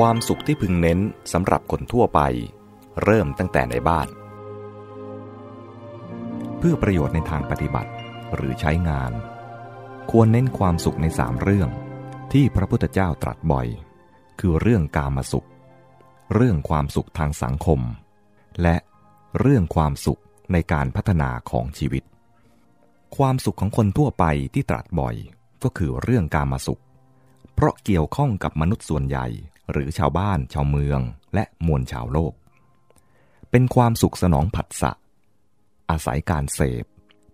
ความสุขที่พึงเน้นสำหรับคนทั่วไป เริ่มตั้งแต่ในบ้าน เพื่อประโยชน์ในทางปฏิบัติหรือใช้งาน ควรเน้นความสุขในสามเรื่อง ที่พระพุทธเจ้าตรัสบ่อย คือเรื่องกามสุข เรื่องความสุขทางสังคม และเรื่องความสุขในการพัฒนาของชีวิต ความสุขของคนทั่วไปที่ตรัสบ่อยก็คือเรื่องกามสุข เพราะเกี่ยวข้องกับมนุษย์ส่วนใหญ่ หรือชาวบ้าน ชาวเมือง และมวลชาวโลก เป็นความสุขสนองผัสสะ อาศัยการเสพ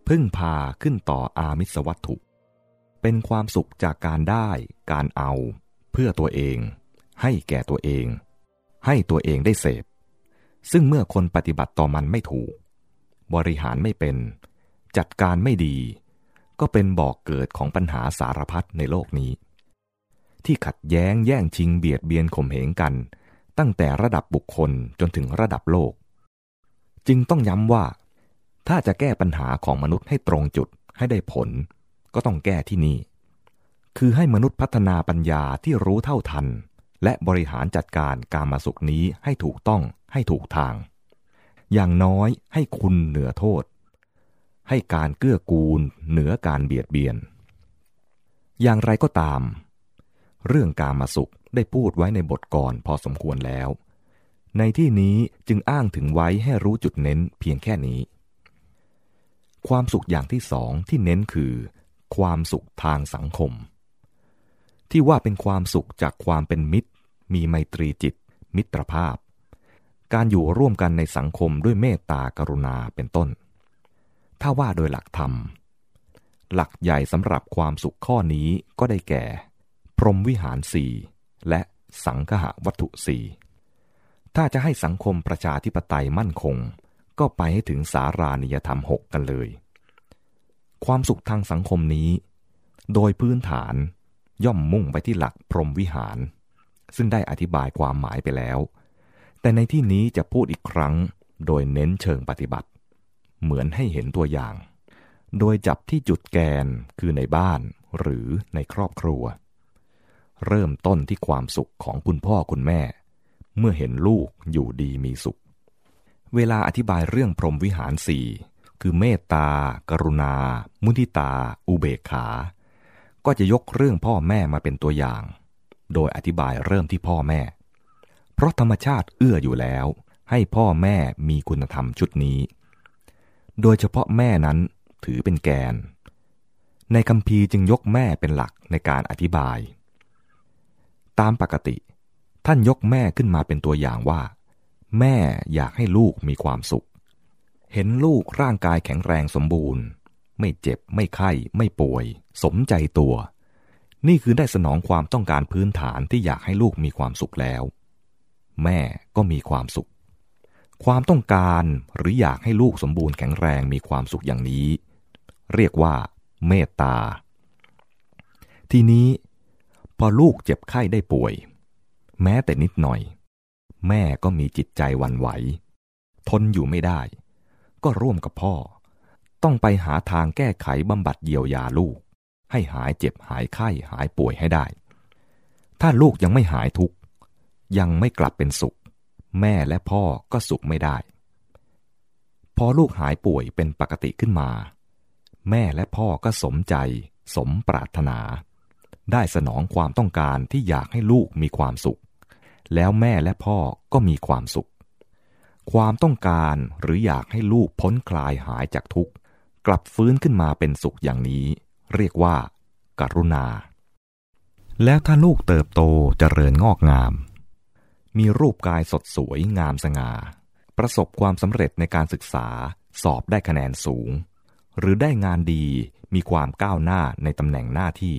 พึ่งพาขึ้นต่ออามิสวัตถุ เป็นความสุขจากการได้ การเอา เพื่อตัวเอง ให้แก่ตัวเอง ให้ตัวเองได้เสพ ซึ่งเมื่อคนปฏิบัติต่อมันไม่ถูก บริหารไม่เป็น จัดการไม่ดี ก็เป็นบอกเกิดของปัญหาสารพัดในโลกนี้ ที่ขัดแย้งแย่งชิงเบียดเบียนข่มเหงกัน ตั้งแต่ระดับบุคคลจนถึงระดับโลก จึงต้องย้ำว่า ถ้าจะแก้ปัญหาของมนุษย์ให้ตรงจุดให้ได้ผล ก็ต้องแก้ที่นี่ คือให้มนุษย์พัฒนาปัญญาที่รู้เท่าทัน และบริหารจัดการการมาสุขนี้ให้ถูกต้องให้ถูกทาง อย่างน้อยให้คุณเหนือโทษ ให้การเกื้อกูลเหนือการเบียดเบียน อย่างไรก็ตาม เรื่องการมาสุขได้พูดไว้ในบทก่อนพอสมควรแล้ว ในที่นี้จึงอ้างถึงไว้ให้รู้จุดเน้นเพียงแค่นี้ ความสุขอย่างที่สองที่เน้นคือ ความสุขทางสังคม ที่ว่าเป็นความสุขจากความเป็นมิตร มีไมตรีจิต มิตรภาพ การอยู่ร่วมกันในสังคมด้วยเมตตากรุณาเป็นต้น ถ้าว่าโดยหลักธรรม หลักใหญ่สำหรับความสุขข้อนี้ก็ได้แก่ พรหมวิหารสี่และสังคหวัตถุสี่ถ้าจะให้สังคมประชาธิปไตยมั่นคง ก็ไปให้ถึงสารานิยธรรมหกกันเลย ความสุขทางสังคมนี้ โดยพื้นฐานย่อมมุ่งไปที่หลักพรหมวิหาร ซึ่งได้อธิบายความหมายไปแล้ว แต่ในที่นี้จะพูดอีกครั้งโดยเน้นเชิงปฏิบัติ เหมือนให้เห็นตัวอย่าง โดยจับที่จุดแกนคือในบ้านหรือในครอบครัว เริ่มต้นที่ความสุขของคุณพ่อคุณแม่ เมื่อเห็นลูกอยู่ดีมีสุข เวลาอธิบายเรื่องพรหมวิหารสี่คือเมตตา กรุณา มุทิตา อุเบกขา ก็จะยกเรื่องพ่อแม่มาเป็นตัวอย่าง โดยอธิบายเริ่มที่พ่อแม่ เพราะธรรมชาติเอื้ออยู่แล้ว ให้พ่อแม่มีคุณธรรมชุดนี้ โดยเฉพาะแม่นั้นถือเป็นแกน ในคำพีจึงยกแม่เป็นหลักในการอธิบาย ตามปกติ ท่านยกแม่ขึ้นมาเป็นตัวอย่างว่า แม่อยากให้ลูกมีความสุข เห็นลูกร่างกายแข็งแรงสมบูรณ์ ไม่เจ็บไม่ไข้ไม่ป่วย สมใจตัว นี่คือได้สนองความต้องการพื้นฐานที่อยากให้ลูกมีความสุขแล้ว แม่ก็มีความสุข ความต้องการหรืออยากให้ลูกสมบูรณ์แข็งแรงมีความสุขอย่างนี้ เรียกว่า เมตตา ทีนี้ พอลูกเจ็บไข้ได้ป่วย แม้แต่นิดหน่อย แม่ก็มีจิตใจวันไหว ทนอยู่ไม่ได้ ก็ร่วมกับพ่อ ต้องไปหาทางแก้ไขบำบัดเยียวยาลูก ให้หายเจ็บหายไข้หายป่วยให้ได้ ถ้าลูกยังไม่หายทุกข์ยังไม่กลับเป็นสุข แม่และพ่อก็สุขไม่ได้ พอลูกหายป่วยเป็นปกติขึ้นมา แม่และพ่อก็สมใจ สมปรารถนา ได้สนองความต้องการที่อยากให้ลูกมีความสุข แล้วแม่และพ่อก็มีความสุข ความต้องการหรืออยากให้ลูกพ้นคลายหายจากทุกข์ กลับฟื้นขึ้นมาเป็นสุขอย่างนี้ เรียกว่าการุณา แล้วถ้าลูกเติบโตจเจริญงอกงาม มีรูปกายสดสวยงามสง่า ประสบความสำเร็จในการศึกษา สอบได้คะแนนสูง หรือได้งานดีมีความก้าวหน้าในตำแหน่งหน้าที่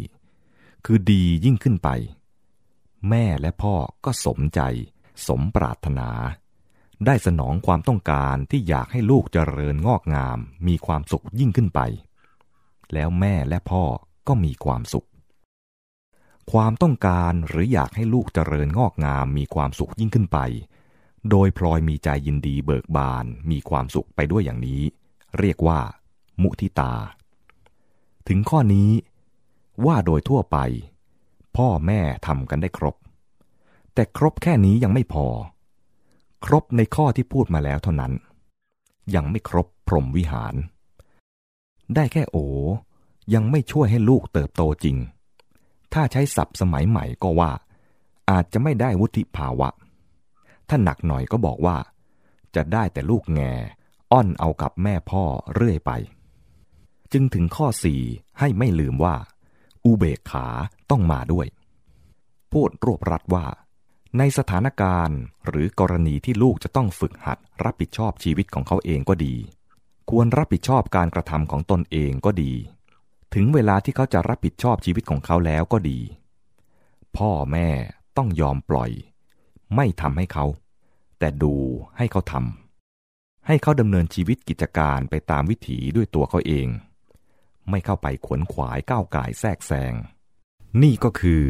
คือดียิ่งขึ้นไป แม่และพ่อก็สมใจ สมปรารถนา ได้สนองความต้องการที่อยากให้ลูกเจริญงอกงาม มีความสุขยิ่งขึ้นไป แล้วแม่และพ่อก็มีความสุข ความต้องการหรืออยากให้ลูกเจริญงอกงาม มีความสุขยิ่งขึ้นไป โดยพลอยมีใจยินดีเบิกบาน มีความสุขไปด้วยอย่างนี้ เรียกว่า มุทิตา ถึงข้อนี้ ว่าโดยทั่วไป พ่อแม่ทำกันได้ครบ แต่ครบแค่นี้ยังไม่พอ ครบในข้อที่พูดมาแล้วเท่านั้น ยังไม่ครบพรหมวิหาร ได้แค่โอ ยังไม่ช่วยให้ลูกเติบโตจริง ถ้าใช้ศัพท์สมัยใหม่ก็ว่า อาจจะไม่ได้วุฒิภาวะ ถ้าหนักหน่อยก็บอกว่า จะได้แต่ลูกแงอ้อนเอากับแม่พ่อเรื่อยไป จึงถึงข้อสี่ให้ไม่ลืมว่า อุเบกขาต้องมาด้วย พูดรวบรัดว่า ในสถานการณ์หรือกรณีที่ลูกจะต้องฝึกหัดรับผิดชอบชีวิตของเขาเองก็ดี ควรรับผิดชอบการกระทำของตนเองก็ดี ถึงเวลาที่เขาจะรับผิดชอบชีวิตของเขาแล้วก็ดี พ่อแม่ต้องยอมปล่อย ไม่ทำให้เขา แต่ดูให้เขาทำให้เขาดำเนินชีวิตกิจการไปตามวิถีด้วยตัวเขาเอง ไม่เข้าไปขวนขวายก้าวไก่แทรกแซง นี่ก็คือ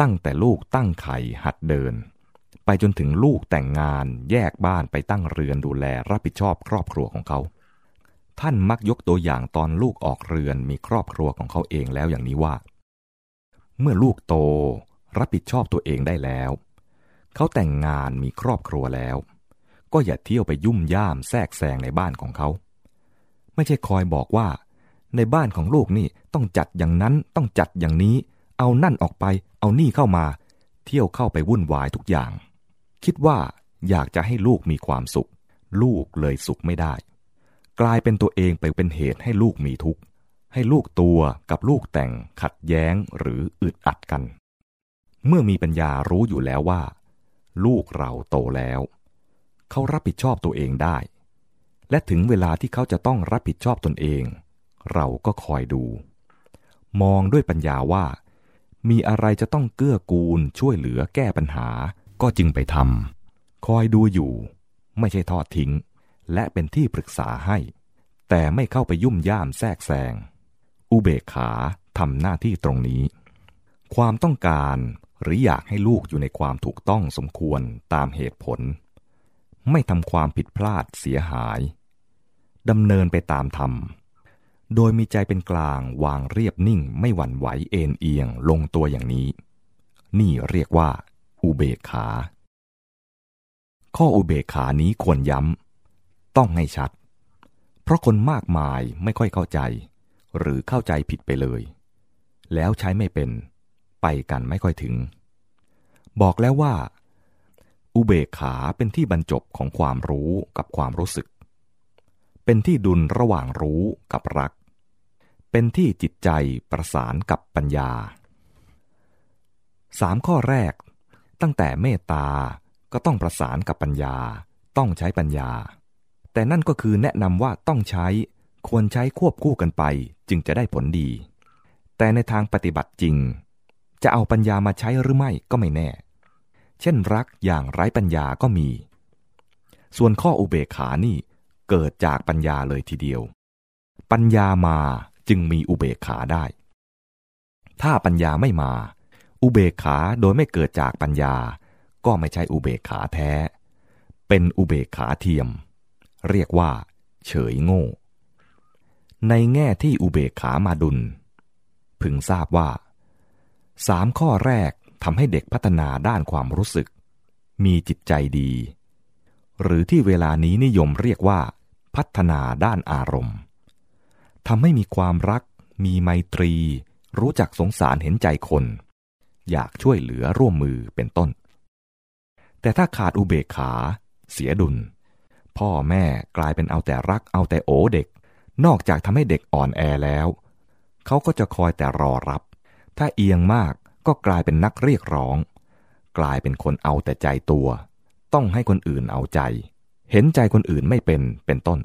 ตั้งแต่ลูกตั้งไข่หัดเดิน ไปจนถึงลูกแต่งงานแยกบ้านไปตั้งเรือนดูแลรับผิดชอบครอบครัวของเขา ท่านมักยกตัวอย่างตอนลูกออกเรือนมีครอบครัวของเขาเองแล้วอย่างนี้ว่า เมื่อลูกโตรับผิดชอบตัวเองได้แล้ว เขาแต่งงานมีครอบครัวแล้ว ก็อย่าเที่ยวไปยุ่มย่ามแทรกแซงในบ้านของเขา ไม่ใช่คอยบอกว่า ในบ้านของลูกนี่ต้องจัดอย่างนั้นต้องจัดอย่างนี้ เอานั่นออกไป เอานี่เข้ามา เที่ยวเข้าไปวุ่นวายทุกอย่าง คิดว่าอยากจะให้ลูกมีความสุข ลูกเลยสุขไม่ได้ กลายเป็นตัวเองไปเป็นเหตุให้ลูกมีทุกข์ ให้ลูกตัวกับลูกแต่งขัดแย้งหรืออึดอัดกัน เมื่อมีปัญญารู้อยู่แล้วว่า ลูกเราโตแล้ว เขารับผิดชอบตัวเองได้ และถึงเวลาที่เขาจะต้องรับผิดชอบตนเอง เราก็คอยดู มองด้วยปัญญาว่า มีอะไรจะต้องเกื้อกูลช่วยเหลือแก้ปัญหา ก็จึงไปทำคอยดูอยู่ ไม่ใช่ทอดทิ้ง และเป็นที่ปรึกษาให้ แต่ไม่เข้าไปยุ่มย่ามแทรกแซง อุเบกขาทำหน้าที่ตรงนี้ ความต้องการหรืออยากให้ลูกอยู่ในความถูกต้องสมควรตามเหตุผล ไม่ทำความผิดพลาดเสียหายดำเนินไปตามธรรม โดยมีใจเป็นกลางวางเรียบนิ่งไม่หวั่นไหวเอ็นเอียงลงตัวอย่างนี้ นี่เรียกว่า อุเบกขา ข้ออุเบกขานี้ควรย้ำ ต้องให้ชัด เพราะคนมากมายไม่ค่อยเข้าใจ หรือเข้าใจผิดไปเลย แล้วใช้ไม่เป็น ไปกันไม่ค่อยถึง บอกแล้วว่า อุเบกขาเป็นที่บรรจบของความรู้กับความรู้สึกเป็นที่ดุลระหว่างรู้กับรัก เป็นที่จิตใจประสานกับปัญญาสามข้อแรก ตั้งแต่เมตตาก็ต้องประสานกับปัญญา ต้องใช้ปัญญา แต่นั่นก็คือแนะนำว่าต้องใช้ ควรใช้ควบคู่กันไป จึงจะได้ผลดี แต่ในทางปฏิบัติจริง จะเอาปัญญามาใช้หรือไม่ก็ไม่แน่ เช่นรักอย่างไร้ปัญญาก็มี ส่วนข้ออุเบกขานี่เกิดจากปัญญาเลยทีเดียว ปัญญามา จึงมีอุเบกขาได้ ถ้าปัญญาไม่มา อุเบกขาโดยไม่เกิดจากปัญญา ก็ไม่ใช่อุเบกขาแท้ เป็นอุเบกขาเทียม เรียกว่า เฉยโง่ ในแง่ที่อุเบกขามาดุล พึงทราบว่าสามข้อแรกทำให้เด็กพัฒนาด้านความรู้สึก มีจิตใจดี หรือที่เวลานี้นิยมเรียกว่า พัฒนาด้านอารมณ์ ทำให้มีความรัก มีไมตรี รู้จักสงสารเห็นใจคน อยากช่วยเหลือร่วมมือเป็นต้น แต่ถ้าขาดอุเบกขา เสียดุล พ่อแม่กลายเป็นเอาแต่รักเอาแต่โอเด็ก นอกจากทำให้เด็กอ่อนแอแล้ว เขาก็จะคอยแต่รอรับ ถ้าเอียงมากก็กลายเป็นนักเรียกร้อง กลายเป็นคนเอาแต่ใจตัว ต้องให้คนอื่นเอาใจ เห็นใจคนอื่นไม่เป็นเป็นต้น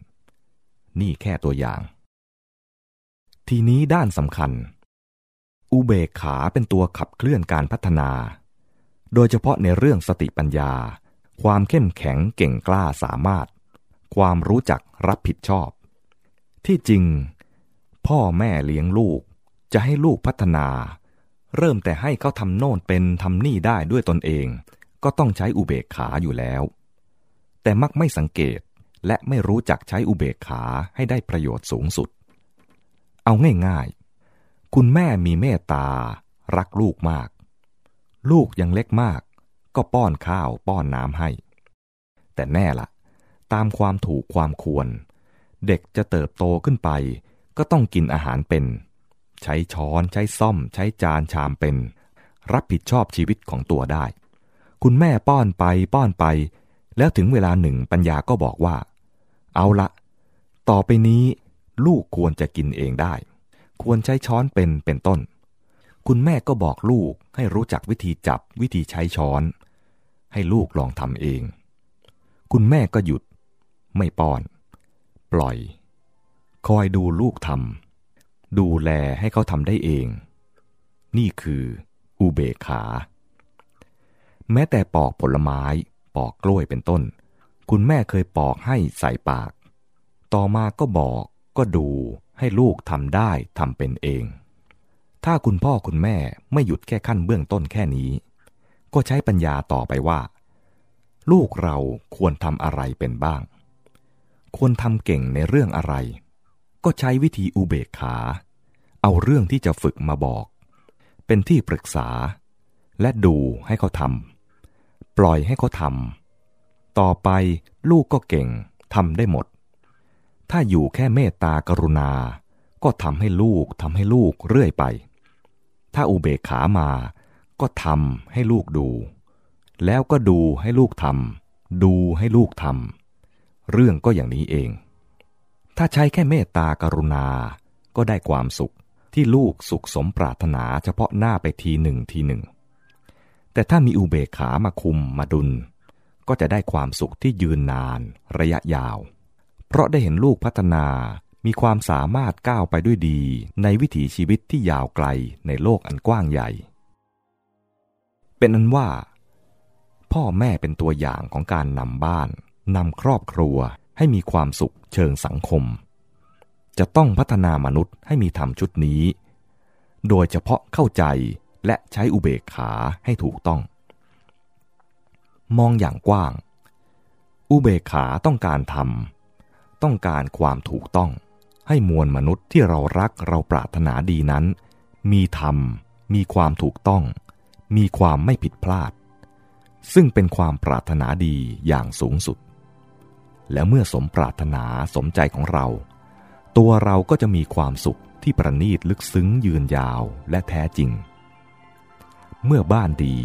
นี่แค่ตัวอย่าง ทีนี้ด้านสำคัญ อุเบกขาเป็นตัวขับเคลื่อนการพัฒนา โดยเฉพาะในเรื่องสติปัญญา ความเข้มแข็งเก่งกล้าสามารถ ความรู้จักรับผิดชอบ ที่จริง พ่อแม่เลี้ยงลูกจะให้ลูกพัฒนา เริ่มแต่ให้เขาทำโน่นเป็นทำนี่ได้ด้วยตนเอง ก็ต้องใช้อุเบกขาอยู่แล้ว แต่มักไม่สังเกตและไม่รู้จักใช้อุเบกขาให้ได้ประโยชน์สูงสุด เอาง่ายๆ คุณแม่มีเมตตา รักลูกมาก ลูกยังเล็กมาก ก็ป้อนข้าวป้อนน้ำให้ แต่แน่ละตามความถูกความควร เด็กจะเติบโตขึ้นไป ก็ต้องกินอาหารเป็น ใช้ช้อนใช้ซ่อม ใช้จานชามเป็น รับผิดชอบชีวิตของตัวได้ คุณแม่ป้อนไปป้อนไป แล้วถึงเวลาหนึ่งปัญญาก็บอกว่า เอาละ ต่อไปนี้ ลูกควรจะกินเองได้ ควรใช้ช้อนเป็นเป็นต้น คุณแม่ก็บอกลูกให้รู้จักวิธีจับวิธีใช้ช้อน ให้ลูกลองทำเอง คุณแม่ก็หยุด ไม่ป้อน ปล่อย คอยดูลูกทำดูแลให้เขาทำได้เอง นี่คืออุเบกขา แม้แต่ปอกผลไม้ปอกกล้วยเป็นต้น คุณแม่เคยปอกให้ใส่ปาก ต่อมาก็บอก ก็ดูให้ลูกทำได้ทำเป็นเอง ถ้าคุณพ่อคุณแม่ไม่หยุดแค่ขั้นเบื้องต้นแค่นี้ ก็ใช้ปัญญาต่อไปว่า ลูกเราควรทำอะไรเป็นบ้าง ควรทำเก่งในเรื่องอะไร ก็ใช้วิธีอุเบกขา เอาเรื่องที่จะฝึกมาบอก เป็นที่ปรึกษา และดูให้เขาทำปล่อยให้เขาทำต่อไปลูกก็เก่งทำได้หมด ถ้าอยู่แค่เมตตากรุณา ก็ทำให้ลูกทำให้ลูกเรื่อยไป ถ้าอุเบกขามาก็ทำให้ลูกดู แล้วก็ดูให้ลูกทำดูให้ลูกทำเรื่องก็อย่างนี้เอง ถ้าใช้แค่เมตตากรุณา ก็ได้ความสุขที่ลูกสุขสมปรารถนาเฉพาะหน้าไปทีหนึ่งทีหนึ่ง แต่ถ้ามีอุเบกขามาคุมมาดุล ก็จะได้ความสุขที่ยืนนานระยะยาว เพราะได้เห็นลูกพัฒนามีความสามารถก้าวไปด้วยดี ในวิถีชีวิตที่ยาวไกลในโลกอันกว้างใหญ่ เป็นอันว่า พ่อแม่เป็นตัวอย่างของการนำบ้านนำครอบครัวให้มีความสุขเชิงสังคม จะต้องพัฒนามนุษย์ให้มีธรรมชุดนี้ โดยเฉพาะเข้าใจและใช้อุเบกขาให้ถูกต้อง มองอย่างกว้าง อุเบกขาต้องการทำ ต้องการความถูกต้อง ให้มวลมนุษย์ที่เรารักเราปรารถนาดีนั้น มีธรรม มีความถูกต้อง มีความไม่ผิดพลาด ซึ่งเป็นความปรารถนาดีอย่างสูงสุด แล้วเมื่อสมปรารถนาสมใจของเรา ตัวเราก็จะมีความสุขที่ประณีตลึกซึ้งยืนยาวและแท้จริง เมื่อบ้านดี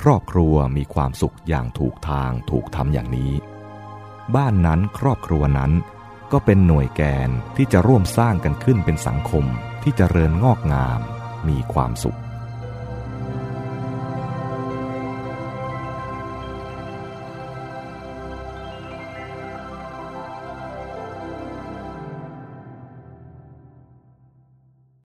ครอบครัวมีความสุขอย่างถูกทางถูกทำอย่างนี้ บ้านนั้นครอบครัวนั้น ก็เป็นหน่วยแกนที่จะร่วมสร้างกันขึ้นเป็นสังคมที่จเจริญงอกงาม มีความสุข